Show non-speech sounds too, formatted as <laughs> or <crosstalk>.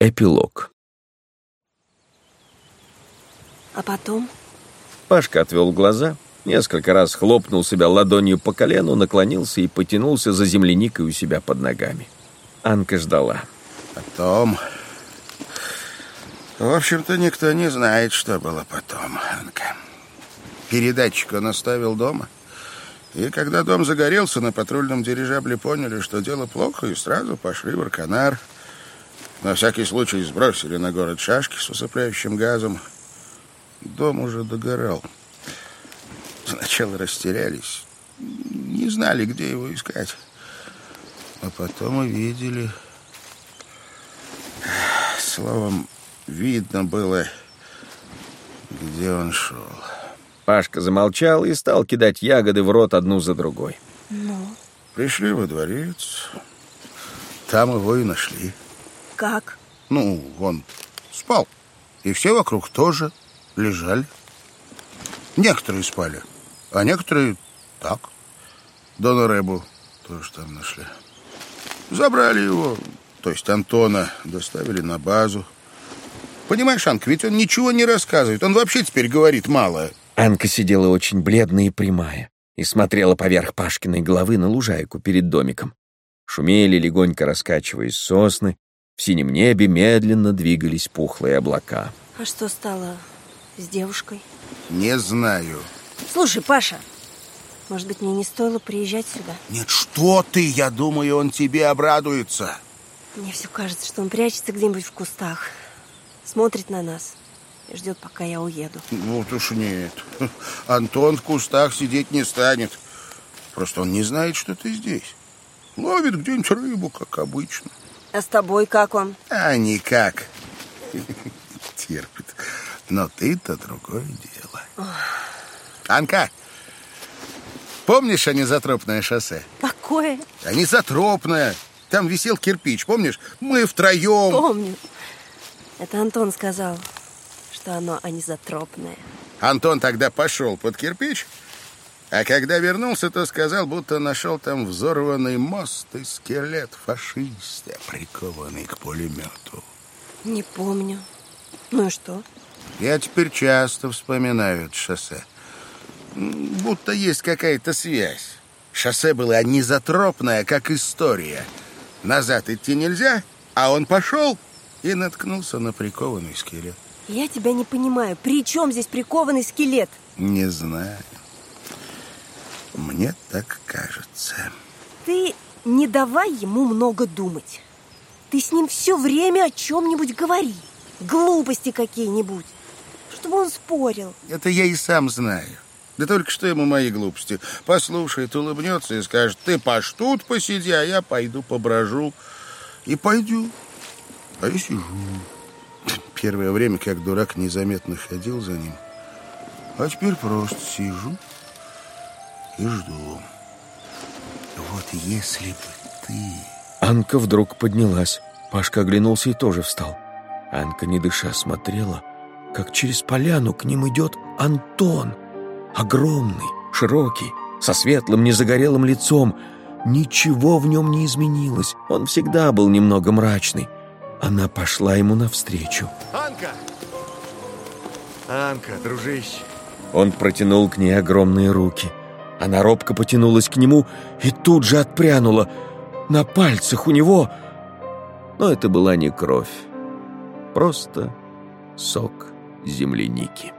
Эпилог. А потом? Пашка отвел глаза, несколько раз хлопнул себя ладонью по колену, наклонился и потянулся за земляникой у себя под ногами. Анка ждала. Потом... В общем-то, никто не знает, что было потом, Анка. Передатчик он оставил дома. И когда дом загорелся, на патрульном дирижабле поняли, что дело плохо, и сразу пошли в Арканар. На всякий случай сбросили на город шашки с усыпляющим газом. Дом уже догорал. Сначала растерялись, не знали, где его искать. А потом увидели... Словом, видно было, где он шел. Пашка замолчал и стал кидать ягоды в рот одну за другой. Ну, Пришли во дворец. Там его и нашли. Как? Ну, он спал. И все вокруг тоже лежали. Некоторые спали, а некоторые так. Дона Рэбу тоже там нашли. Забрали его, то есть Антона, доставили на базу. Понимаешь, Анка, ведь он ничего не рассказывает. Он вообще теперь говорит мало. Анка сидела очень бледная и прямая и смотрела поверх Пашкиной головы на лужайку перед домиком. Шумели, легонько раскачиваясь сосны, в синем небе медленно двигались пухлые облака. А что стало с девушкой? Не знаю. Слушай, Паша, может быть, мне не стоило приезжать сюда? Нет, что ты? Я думаю, он тебе обрадуется. Мне все кажется, что он прячется где-нибудь в кустах, смотрит на нас и ждет, пока я уеду. Вот уж нет. Антон в кустах сидеть не станет. Просто он не знает, что ты здесь. Ловит где-нибудь рыбу, как обычно. А с тобой как он? А никак. <laughs> Терпит. Но ты-то другое дело. Анка, помнишь анизотропное шоссе? Какое? Анизотропное. Там висел кирпич, помнишь? Мы втроем. Помню. Это Антон сказал, что оно анизотропное. Антон тогда пошел под кирпич, а когда вернулся, то сказал, будто нашел там взорванный мост и скелет фашиста, прикованный к пулемету. Не помню. Ну и что? Я теперь часто вспоминаю это шоссе. Будто есть какая-то связь. Шоссе было незатропное, как история. Назад идти нельзя, а он пошел и наткнулся на прикованный скелет. Я тебя не понимаю. При чем здесь прикованный скелет? Не знаю. Мне так кажется. Ты не давай ему много думать. Ты с ним все время о чем-нибудь говори. Глупости какие-нибудь. Чтобы он спорил. Это я и сам знаю. Да только что ему мои глупости. Послушает, улыбнется и скажет, ты паш тут посиди, а я пойду поброжу. И пойду. А я сижу. Первое время, как дурак, незаметно ходил за ним. А теперь просто сижу и жду. Вот если бы ты... Анка вдруг поднялась. Пашка оглянулся и тоже встал. Анка, не дыша, смотрела, как через поляну к ним идет Антон. Огромный, широкий, со светлым, незагорелым лицом. Ничего в нем не изменилось. Он всегда был немного мрачный. Она пошла ему навстречу. Анка! Анка, дружище. Он протянул к ней огромные руки. Она робко потянулась к нему и тут же отпрянула. На пальцах у него... Но это была не кровь, просто сок земляники.